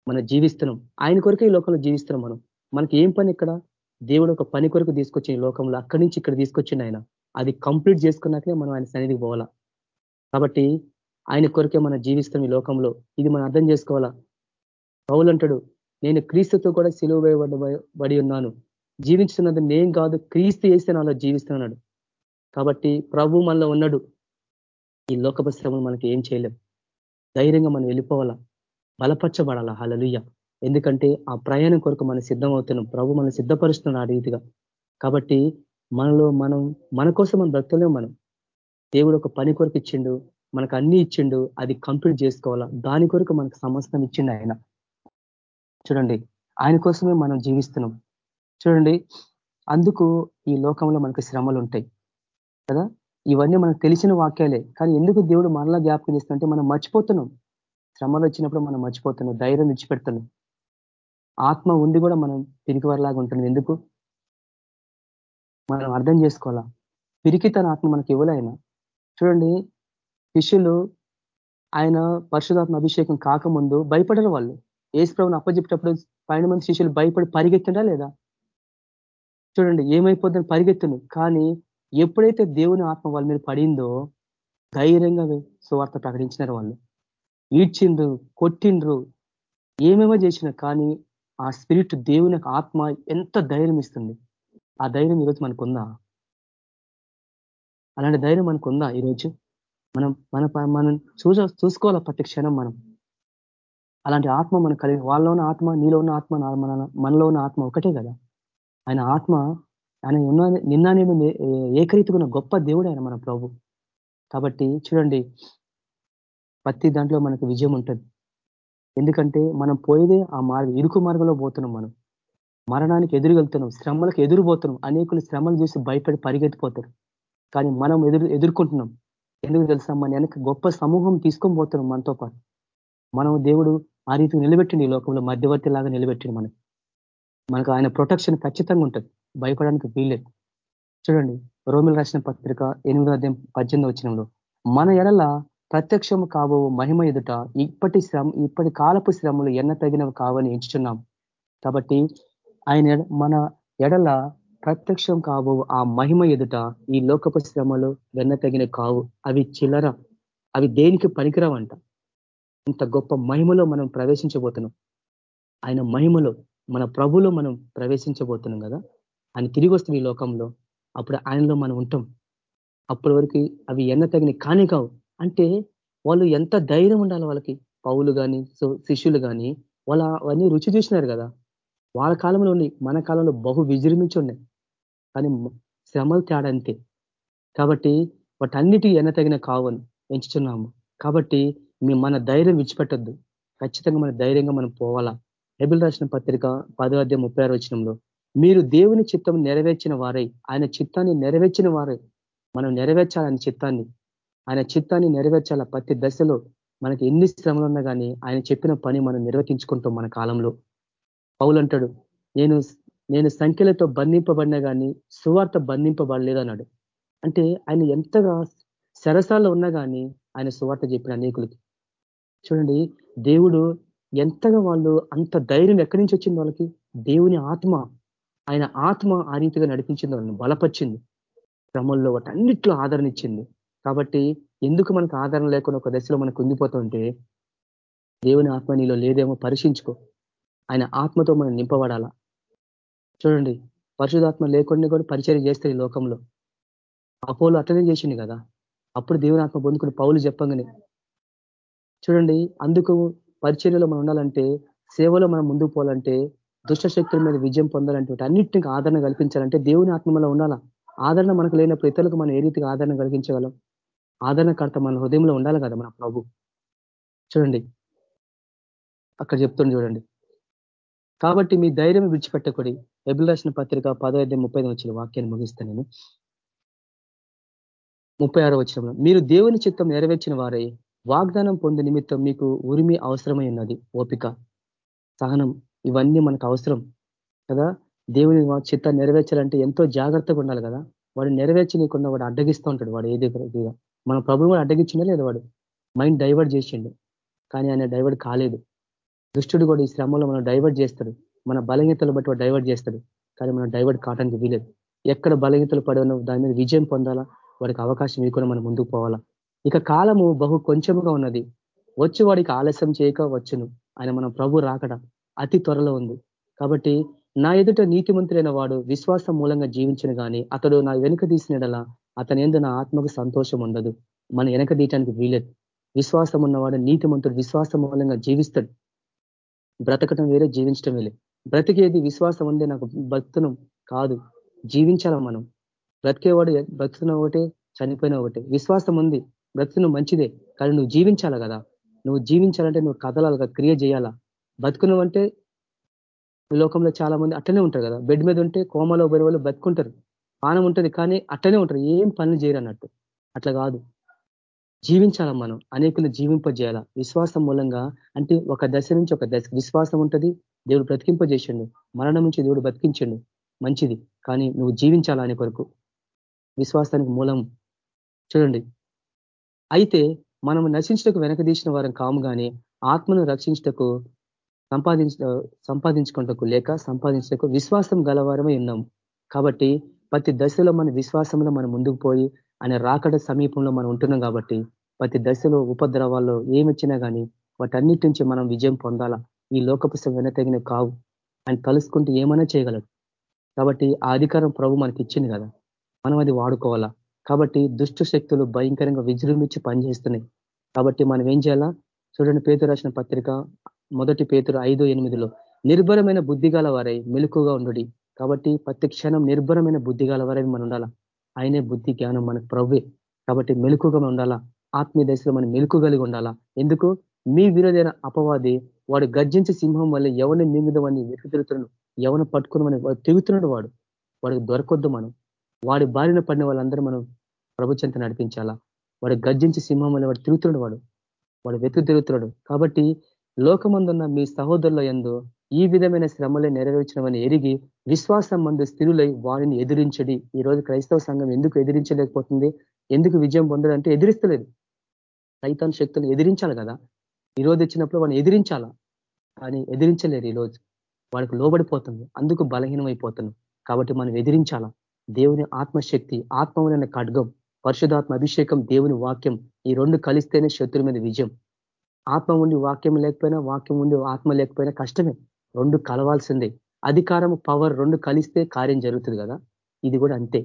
మనం జీవిస్తున్నాం. ఆయన కొరకే ఈ లోకంలో జీవిస్తున్నాం మనం. మనకి ఏం పని ఇక్కడ? దేవుడు ఒక పని కొరకు తీసుకొచ్చి ఈ లోకంలో అక్కడి నుంచి ఇక్కడ తీసుకొచ్చింది ఆయన. అది కంప్లీట్ చేసుకున్నాకే మనం ఆయన సన్నిధికి పోవాలా. కాబట్టి ఆయన కొరకే మనం జీవిస్తాం ఈ లోకంలో. ఇది మనం అర్థం చేసుకోవాలా. పౌలంటాడు నేను క్రీస్తుతో కూడా సిలువ వేయబడి ఉన్నాను. జీవించుతున్నది నేను కాదు క్రీస్తు వేస్తే నాలో జీవిస్తున్నాడు. కాబట్టి ప్రభు మనలో ఉన్నాడు. ఈ లోకపు శ్రమను మనకి ఏం చేయలేం ధైర్యంగా మనం వెళ్ళిపోవాలా? బలపరచబడాలా? హలలుయ్య ఎందుకంటే ఆ ప్రయాణం కొరకు మనం సిద్ధమవుతున్నాం. ప్రభు మనం సిద్ధపరుస్తున్నాడు ఆ రీతిగా. కాబట్టి మనలో మనం మన కోసం మనం బ్రతలేం మనం. దేవుడు ఒక పని కొరకు ఇచ్చిండు మనకు అన్ని ఇచ్చిండు అది కంప్లీట్ చేసుకోవాలా? దాని కొరకు మనకు సమస్తం ఇచ్చిండు ఆయన. చూడండి ఆయన కోసమే మనం జీవిస్తున్నాం. చూడండి. అందుకు ఈ లోకంలో మనకు శ్రమలు ఉంటాయి. కదా? ఇవన్నీ మనకు తెలిసిన వాక్యాలే. కానీ ఎందుకు దేవుడు మనలా జ్ఞాపకం చేస్తుంటే మనం మర్చిపోతున్నాం. శ్రమలు వచ్చినప్పుడు మనం మర్చిపోతున్నాం. ధైర్యం విడిచిపెడుతున్నాం. ఆత్మ ఉండి కూడా మనం వరలాగా ఉంటుంది ఎందుకు? మనం అర్థం చేసుకోవాలా? పిరికి తన ఆత్మ మనకి ఇవ్వలేన చూడండి. శిష్యులు ఆయన పరిశుధాత్మ అభిషేకం కాకముందు భయపడరు వాళ్ళు. ఏసుప్రభుని అప్పచెప్పేటప్పుడు పైన మంది శిష్యులు భయపడి పరిగెత్తిండా లేదా? చూడండి ఏమైపోద్దని పరిగెత్తును. కానీ ఎప్పుడైతే దేవుని ఆత్మ వాళ్ళ మీద పడిందో ధైర్యంగా సువార్త ప్రకటించినారు వాళ్ళు. ఈడ్చిండ్రు కొట్టిండ్రు ఏమేమో చేసిన కానీ ఆ స్పిరిట్ దేవుని ఆత్మ ఎంత ధైర్యం ఇస్తుంది. ఆ ధైర్యం ఈరోజు మనకుందా? అలాంటి ధైర్యం మనకుందా ఈరోజు? మనం మన మనం చూస చూసుకోవాలా ప్రతి క్షణం మనం? అలాంటి ఆత్మ మనం కలిగి వాళ్ళలో ఉన్న ఆత్మ నీలో ఉన్న ఆత్మ మనలో ఉన్న ఆత్మ ఒకటే కదా? ఆయన ఆత్మ ఆయన ఉన్న నిన్న నేను ఏకరీతిగా గొప్ప దేవుడు ఆయన మన ప్రభు. కాబట్టి చూడండి ప్రతి దాంట్లో మనకు విజయం ఉంటుంది. ఎందుకంటే మనం పోయేదే ఆ మార్గం ఇరుకు మార్గంలో పోతున్నాం మనం. మరణానికి ఎదురుగెళ్తున్నాం శ్రమలకు ఎదురుపోతున్నాం అనేకులు శ్రమలు చూసి భయపడి పరిగెత్తిపోతారు. కానీ మనం ఎదురు ఎదుర్కొంటున్నాం. ఎందుకు తెలుసా? మన వెనక గొప్ప సమూహం తీసుకొని పోతున్నాం మనతో పాటు. మనం దేవుడు ఆ రీతికి నిలబెట్టింది ఈ లోకంలో మధ్యవర్తి లాగా నిలబెట్టింది మనకి మనకు ఆయన ప్రొటెక్షన్ ఖచ్చితంగా ఉంటుంది. భయపడడానికి వీలేదు చూడండి రోమిల్ రాసిన పత్రిక ఎనిమిదో అధ్యాయం పద్దెనిమిది వచ్చినంలో మన ఎడల ప్రత్యక్షం కాబో మహిమ ఎదుట ఇప్పటి శ్రమ ఇప్పటి కాలపు శ్రమలు ఎన్న తగినవి కావని ఎంచుతున్నాం కాబట్టి ఆయన మన ఎడల ప్రత్యక్షం కాబో ఆ మహిమ ఎదుట ఈ లోకపు శ్రమలు వెన్న తగిన కావు. అవి చిల్లర అవి దేనికి పనికిరావంట? ఇంత గొప్ప మహిమలో మనం ప్రవేశించబోతున్నాం. ఆయన మహిమలో మన ప్రభులో మనం ప్రవేశించబోతున్నాం కదా? ఆయన తిరిగి వస్తుంది ఈ లోకంలో. అప్పుడు ఆయనలో మనం ఉంటాం. అప్పటి వరకు అవి ఎన్న తగిన కానే కావు. అంటే వాళ్ళు ఎంత ధైర్యం ఉండాలి వాళ్ళకి? పౌలు కానీ శిష్యులు కానీ వాళ్ళ అవన్నీ రుచి చూసినారు కదా? వాళ్ళ కాలంలో ఉన్నాయి. మన కాలంలో బహు విజృంభించి ఉన్నాయి. కానీ శ్రమలు తేడా అంతే. కాబట్టి వాటన్నిటి తగిన కావని ఎంచుతున్నాము కాబట్టి మేము మన ధైర్యం విడిచిపెట్టద్దు. ఖచ్చితంగా మన ధైర్యంగా మనం పోవాలా. ఎబిల్ రాసిన పత్రిక పదో ముప్పై ఆరు వచ్చినంలో మీరు దేవుని చిత్తం నెరవేర్చిన వారై ఆయన చిత్తాన్ని నెరవేర్చిన వారై మనం నెరవేర్చాలని చిత్తాన్ని ఆయన చిత్తాన్ని నెరవేర్చాల ప్రతి దశలో మనకి ఎన్ని శ్రమలు ఉన్నా కానీ ఆయన చెప్పిన పని మనం నిర్వర్తించుకుంటాం మన కాలంలో. పౌలంటాడు నేను నేను సంఖ్యలతో బంధింపబడినా కానీ సువార్త బంధింపబడలేదు అన్నాడు. అంటే ఆయన ఎంతగా సరసాల్లో ఉన్నా కానీ ఆయన సువార్త చెప్పిన అనేకులకి. చూడండి దేవుడు ఎంతగా వాళ్ళు అంత ధైర్యం ఎక్కడి నుంచి వచ్చింది వాళ్ళకి? దేవుని ఆత్మ ఆయన ఆత్మ ఆ రీతిగా నడిపించింది వాళ్ళని బలపరిచింది. క్రమంలో వాటన్నిట్లో ఆదరణ ఇచ్చింది. కాబట్టి ఎందుకు మనకు ఆదరణ లేకుండా ఒక దశలో మనకు ఉండిపోతుంటే దేవుని ఆత్మ నీలో లేదేమో పరీక్షించుకో. ఆయన ఆత్మతో మనం నింపబడాలా? చూడండి పరిశుధాత్మ లేకుండా కూడా పరిచయం చేస్తే ఈ లోకంలో. అపోలు అట్లనే చేసింది కదా. అప్పుడు దేవుని ఆత్మ పొందుకుని పౌలు చెప్పంగానే చూడండి అందుకు పరిచర్యలో మనం ఉండాలంటే సేవలో మనం ముందుకు పోవాలంటే దుష్టశక్తుల మీద విజయం పొందాలంటే అన్నింటికి ఆదరణ కల్పించాలంటే దేవుని ఆత్మలో ఉండాలా? ఆదరణ మనకు లేనప్పుడు ఇతరులకు మనం ఏ రీతిగా ఆదరణ కలిగించగలం? ఆదరణకర్త మన హృదయంలో ఉండాలి కదా మన ప్రభు? చూడండి. అక్కడ చెప్తుంది చూడండి. కాబట్టి మీ ధైర్యం విడిచిపెట్టకూడి ఎబుల్ రాసిన పత్రిక పదహైదు ముప్పై వచ్చిన వాక్యాన్ని ముగిస్తాను నేను. ముప్పై ఆరో వచ్చిన మీరు దేవుని చిత్తం నెరవేర్చిన వారై వాగ్దానం పొందే నిమిత్తం మీకు ఉరిమి అవసరమై ఉన్నది ఓపిక సహనం ఇవన్నీ మనకు అవసరం కదా? దేవుని చిత్త నెరవేర్చాలంటే ఎంతో జాగ్రత్తగా ఉండాలి కదా? వాడు నెరవేర్చనీయకుండా వాడు అడ్డగిస్తూ ఉంటాడు వాడు ఏది మన ప్రభుత్వం కూడా అడ్డగించిండే లేదు వాడు? మైండ్ డైవర్ట్ చేసిండు కానీ ఆయన డైవర్ట్ కాలేదు. దుష్టుడు కూడా ఈ శ్రమంలో మనం డైవర్ట్ చేస్తాడు. మన బలహీతలు బట్టి వాడు డైవర్ట్ చేస్తాడు కానీ మనం డైవర్ట్ కావడానికి వీలేదు ఎక్కడ బలహీతలు పడవనో దాని మీద విజయం పొందాలా? వాడికి అవకాశం ఇవ్వకుండా మనం ముందుకు పోవాలా? ఇక కాలము బహు కొంచెముగా ఉన్నది. వచ్చేవాడికి ఆలస్యం చేయక వచ్చును. ఆయన మన ప్రభు రాకడం అతి త్వరలో ఉంది. కాబట్టి నా ఎదుట నీతిమంతులైన వాడు విశ్వాసం మూలంగా జీవించిన కానీ అతడు నా వెనుక తీసినడలా అతని ఎందు నా ఆత్మకు సంతోషం ఉండదు. మన వెనక తీయటానికి వీలేదు. విశ్వాసం ఉన్నవాడు నీతిమంతుడు విశ్వాసం మూలంగా జీవిస్తాడు. బ్రతకటం వేరే జీవించడం వేరే. బ్రతికేది విశ్వాసం ఉందే నాకు భక్తును కాదు. జీవించాల మనం? బ్రతికేవాడు బ్రతుకున్న ఒకటే చనిపోయిన ఒకటే. విశ్వాసం ఉంది. బ్రతుకును మంచిదే కానీ నువ్వు జీవించాలా కదా. నువ్వు జీవించాలంటే నువ్వు కథలాలుగా క్రియ చేయాలా. బతుకున్నావంటే లోకంలో చాలా మంది అట్టనే ఉంటారు కదా. బెడ్ మీద ఉంటే కోమలో పోయిన వాళ్ళు బతుకుంటారు. పానం ఉంటుంది కానీ అట్టనే ఉంటారు. ఏం పనులు చేయరు అన్నట్టు. అట్లా కాదు. జీవించాల మనం? అనేకులు జీవింపజేయాల? విశ్వాసం మూలంగా అంటే ఒక దశ నుంచి ఒక దశ. విశ్వాసం ఉంటుంది దేవుడు బ్రతికింపజేసిండు. మరణం నుంచి దేవుడు బతికించండు. మంచిది. కానీ నువ్వు జీవించాలని కొరకు? విశ్వాసానికి మూలం. చూడండి. అయితే మనం నశించటకు వెనకదీసిన వారం కాము కానీ ఆత్మను రక్షించటకు సంపాదించ సంపాదించుకుంటకు లేక సంపాదించటకు విశ్వాసం గలవారమే ఉన్నాం. కాబట్టి ప్రతి దశలో మన విశ్వాసంలో మనం ముందుకు పోయి ఆయన రాకడ సమీపంలో మనం ఉంటున్నాం కాబట్టి ప్రతి దశలో ఉపద్రవాల్లో ఏమిచ్చినా కానీ వాటన్నిటి నుంచి మనం విజయం పొందాలా. ఈ లోకపుస్తకం వెనతగిన కావు ఆయన కలుసుకుంటే ఏమైనా చేయగలడు కాబట్టి ఆ అధికారం ప్రభు మనకి ఇచ్చింది కదా. మనం అది వాడుకోవాలా? కాబట్టి దుష్ట శక్తులు భయంకరంగా విజృంభించి పనిచేస్తున్నాయి. కాబట్టి మనం ఏం చేయాలా? చూడండి పేతురు రాసిన పత్రిక మొదటి పేతురు ఐదు ఎనిమిదిలో నిర్భరమైన బుద్ధిగాల వారై మెలుకుగా ఉండు కాబట్టి ప్రతి క్షణం నిర్భరమైన బుద్ధి గల వారై మనం ఉండాలా? ఆయనే బుద్ధి జ్ఞానం మనకు ప్రవ్వే. కాబట్టి మెలుకుగా ఉండాలా? ఆత్మీయ దశలో మనం మెలుకు కలిగి ఉండాలా? ఎందుకు? మీ విరోధైన అపవాది వాడు గర్జించే సింహం వల్ల ఎవరిని మీ మీద వాడిని వెతుకు తిరుగుతున్నాడు ఎవరిని పట్టుకుని వాడు తిరుగుతున్నాడు వాడు. వాడికి దొరకొద్దు మనం. వాడి బారిన పడిన వాళ్ళందరూ మనం ప్రభుత్వంతో నడిపించాలా? వాడు గర్జించి సింహం వాడు తిరుగుతున్నాడు వాడు. వాడు వెతుకు తిరుగుతున్నాడు. కాబట్టి లోకమందున్న మీ సహోదరుల ఎందు ఈ విధమైన శ్రమలే నెరవేర్చినవని ఎరిగి విశ్వాసం మందు స్థిరులై వారిని ఎదిరించడి. ఈ రోజు క్రైస్తవ సంఘం ఎందుకు ఎదిరించలేకపోతుంది? ఎందుకు విజయం పొందడంటే ఎదిరిస్తలేదు. సైతాన్ శక్తులు ఎదిరించాలి కదా. ఈ రోజు వచ్చినప్పుడు వాడిని ఎదిరించాలా? కానీ ఎదిరించలేరు ఈరోజు వాడికి లోబడిపోతుంది. అందుకు బలహీనం అయిపోతుంది కాబట్టి మనం ఎదిరించాలా? దేవుని ఆత్మశక్తి ఆత్మమైన ఖడ్గం పరిశుధాత్మ అభిషేకం దేవుని వాక్యం ఈ రెండు కలిస్తేనే శత్రు మీద విజయం. ఆత్మ ఉండి వాక్యం లేకపోయినా వాక్యం ఉండి ఆత్మ లేకపోయినా కష్టమే. రెండు కలవాల్సిందే. అధికారం పవర్ రెండు కలిస్తే కార్యం జరుగుతుంది కదా? ఇది కూడా అంతే.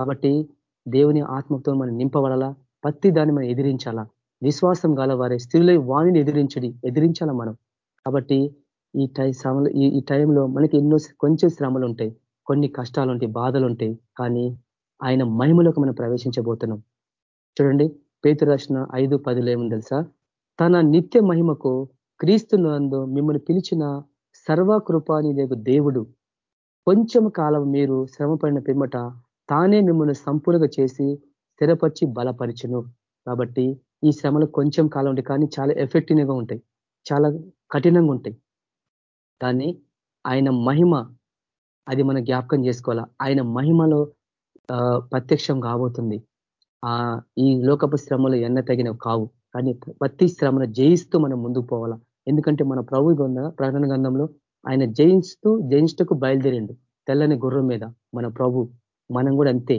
కాబట్టి దేవుని ఆత్మతో మనం నింపబడాలా? పత్తి దాన్ని మనం ఎదిరించాలా? విశ్వాసం గల వారి స్త్రీలై వాణిని ఎదిరించడి ఎదిరించాలా మనం? కాబట్టి ఈ టై ఈ టైంలో మనకి ఎన్నో కొంచెం శ్రమలు ఉంటాయి. కొన్ని కష్టాలు ఉంటాయి బాధలు ఉంటాయి కానీ ఆయన మహిమలోకి మనం ప్రవేశించబోతున్నాం. చూడండి పేతురు రచన ఐదు పదిలో ఏముంది తెలుసా? తన నిత్య మహిమకు క్రీస్తునందు మిమ్మల్ని పిలిచిన సర్వకృపానిదేగు దేవుడు కొంచెం కాలం మీరు శ్రమపడిన పిమ్మట తానే మిమ్మల్ని సంపూర్ణగా చేసి స్థిరపరిచి బలపరిచును. కాబట్టి ఈ శ్రమలు కొంచెం కాలం ఉంటాయి కానీ చాలా ఎఫెక్టివ్గా ఉంటాయి చాలా కఠినంగా ఉంటాయి. కానీ ఆయన మహిమ అది మనం జ్ఞాపకం చేసుకోవాలా? ఆయన మహిమలో ప్రత్యక్షం కాబోతుంది. ఆ ఈ లోకపు శ్రమలు ఎన్న తగినవి కావు. కానీ ప్రతి శ్రమను జయిస్తూ మనం ముందుకు పోవాలా? ఎందుకంటే మన ప్రభు గ్రంథ ప్రకటన గ్రంథంలో ఆయన జయించుతూ జయించటకు బయలుదేరిండు తెల్లని గుర్రం మీద మన ప్రభు. మనం కూడా అంతే.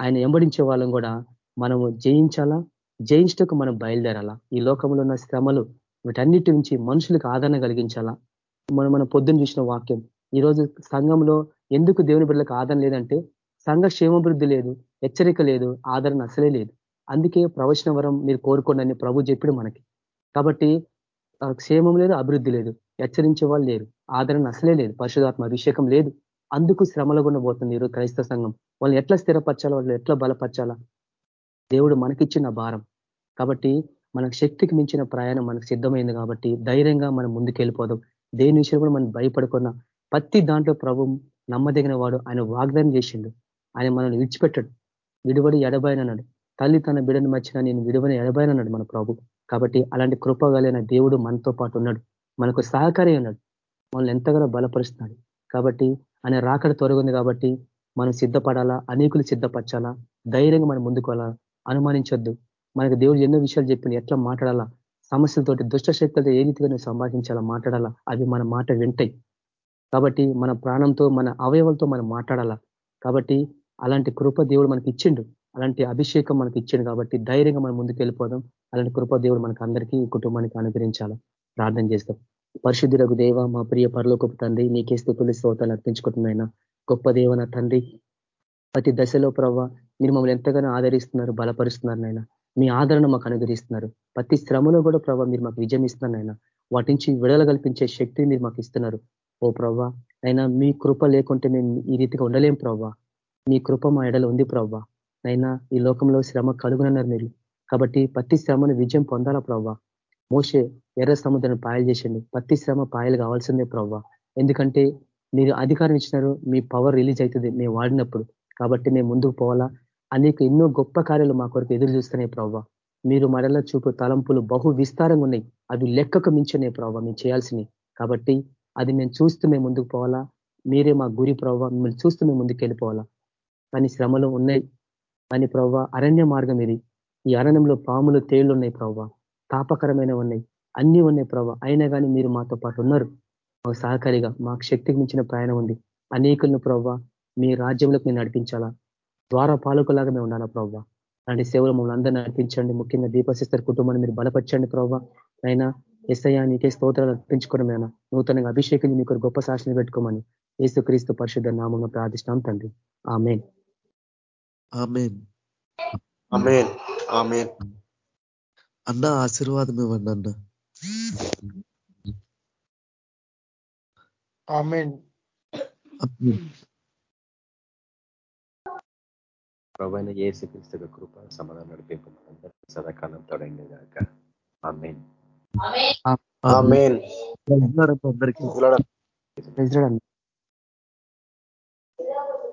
ఆయన ఎంబడించే వాళ్ళం కూడా మనము జయించాలా? జయించటకు మనం బయలుదేరాలా? ఈ లోకంలో ఉన్న శ్రమలు వీటన్నిటి నుంచి మనుషులకు ఆదరణ కలిగించాలా? మనం మనం పొద్దున్న చూసిన వాక్యం ఈరోజు సంఘంలో ఎందుకు దేవుని బిడ్డలకు ఆదరణ లేదంటే సంఘ క్షేమాభివృద్ధి లేదు హెచ్చరిక లేదు ఆదరణ అసలే లేదు. అందుకే ప్రవచన వరం మీరు కోరుకోండి ప్రభు చెప్పిడు మనకి. కాబట్టి క్షేమం లేదు అభివృద్ధి లేదు హెచ్చరించే వాళ్ళు లేరు ఆదరణ అసలే లేదు పరిశుధాత్మ అభిషేకం లేదు. అందుకు శ్రమల గుండా పోతుంది ఈరోజు క్రైస్తవ సంఘం. వాళ్ళని ఎట్లా స్థిరపరచాలా వాళ్ళు ఎట్లా బలపరచాలా? దేవుడు మనకిచ్చిన భారం. కాబట్టి మనకు శక్తికి మించిన ప్రయాణం మనకు సిద్ధమైంది కాబట్టి ధైర్యంగా మనం ముందుకెళ్ళిపోదాం. దేని విషయం కూడా మనం భయపడుకున్న ప్రతి దాంట్లో ప్రభు నమ్మదగిన వాడు ఆయన వాగ్దానం చేసిండు. ఆయన మనల్ని విడిచిపెట్టాడు. విడువడి ఎడబాయనన్నాడు. తల్లి తన బిడను మర్చిన నేను విడువని ఎడబాయనన్నాడు మన ప్రభు. కాబట్టి అలాంటి కృప దేవుడు మనతో పాటు ఉన్నాడు. మనకు సహకారి ఉన్నాడు. మనల్ని ఎంతగానో బలపరుస్తున్నాడు. కాబట్టి ఆయన రాకడ తొరగుంది కాబట్టి మనం సిద్ధపడాలా? అనేకులు సిద్ధపరచాలా? ధైర్యంగా మనం ముందుకోవాలా? అనుమానించొద్దు. మనకు దేవుడు ఎన్నో విషయాలు చెప్పింది ఎట్లా మాట్లాడాలా? సమస్యలతోటి దుష్ట శక్తులతో ఏ రీతిగా నువ్వు సంభాషించాలా? మాట్లాడాలా? అవి మన మాట వింటాయి. కాబట్టి మన ప్రాణంతో మన అవయవాలతో మనం మాట్లాడాలా? కాబట్టి అలాంటి కృప దేవుడు మనకి ఇచ్చిండు అలాంటి అభిషేకం మనకి ఇచ్చిండు కాబట్టి ధైర్యంగా మనం ముందుకు వెళ్ళిపోదాం అలాంటి కృప దేవుడు మనకు అందరికీ కుటుంబానికి అనుగ్రహించాలా? ప్రార్థన చేస్తాం. పరిశుద్ధులకు దేవ మా ప్రియ పరలోకపు తండ్రి నీకే స్థుతులు శ్రోతాలు అర్పించుకుంటున్నాయినా గొప్ప దేవన తండ్రి ప్రతి దశలో ప్రవ్వ మీరు మమ్మల్ని ఎంతగానో ఆదరిస్తున్నారు బలపరుస్తున్నారు నాయన. మీ ఆదరణ మాకు అనుగ్రహిస్తున్నారు. ప్రతి శ్రమలో కూడా ప్రభావ మీరు మాకు విజయం ఇస్తున్నారు నాయన. వాటి నుంచి విడుదల కల్పించే శక్తిని మీరు మాకు ఇస్తున్నారు. ఓ ప్రవ్వ అయినా మీ కృప లేకుంటే మేము ఈ రీతిగా ఉండలేం ప్రవ్వ మీ కృప మా ఎడలు ఉంది ప్రవ్వ అయినా ఈ లోకంలో శ్రమ కలుగునన్నారు మీరు. కాబట్టి ప్రతి శ్రమను విజయం పొందాలా ప్రవ్వ మోసే ఎర్ర సముద్రాన్ని పాయలు చేసిండు. ప్రతి శ్రమ పాయలు కావాల్సిందే ప్రవ్వ ఎందుకంటే మీరు అధికారం ఇచ్చినారు మీ పవర్ రిలీజ్ అవుతుంది మేము వాడినప్పుడు. కాబట్టి మేము ముందుకు పోవాలా. అనేక ఎన్నో గొప్ప కార్యాలు మా కొరకు ఎదురు చూస్తున్నాయి ప్రభావ మీరు మరల చూపు తలంపులు బహు విస్తారంగా ఉన్నాయి. అవి లెక్కకు మించున్నాయి ప్రభావ మేము చేయాల్సినవి. కాబట్టి అది మేము చూస్తూ మేము ముందుకు పోవాలా? మీరే మా గురి ప్రవ్వ మిమ్మల్ని చూస్తూ మేము ముందుకు వెళ్ళిపోవాలా? కానీ శ్రమలు ఉన్నాయి. కానీ ప్రవ్వ అరణ్య మార్గం ఇది. ఈ అరణ్యంలో పాములు తేళ్ళు ఉన్నాయి ప్రవ్వ. తాపకరమైన ఉన్నాయి. అన్ని ఉన్నాయి ప్రవ్వ. అయినా కానీ మీరు మాతో పాటు ఉన్నారు. మాకు సహకారిగా మాకు శక్తికి మించిన ప్రయాణం ఉంది. అనేకులను ప్రవ్వ మీ రాజ్యంలోకి మేము నడిపించాలా? ద్వారా పాలకులాగా మేము ఉండాలా ప్రవ్వ? అలాంటి సేవలు మమ్మల్ని అందరూ నడిపించండి. ముఖ్యంగా దీపశిస్తర్ కుటుంబాన్ని మీరు బలపరచండి ప్రవ్వ. అయినా ఎస్ఐ నీకే స్తోత్రాలు అర్పించుకోవడం అయినా నూతనంగా అభిషేకించి మీకు గొప్ప సాక్షిని పెట్టుకోమని ఏసు క్రీస్తు పరిశుద్ధ నామంలో ప్రార్థిస్తాం తండ్రి. ఆమెన్. అన్న ఆశీర్వాదం ఇవ్వండి అన్న. ప్రభైన ఏసు క్రీస్తు కృప సమాధానం నడిపింపు సదాకాలం తొడండి కాక ఆమెన్. అందరికీ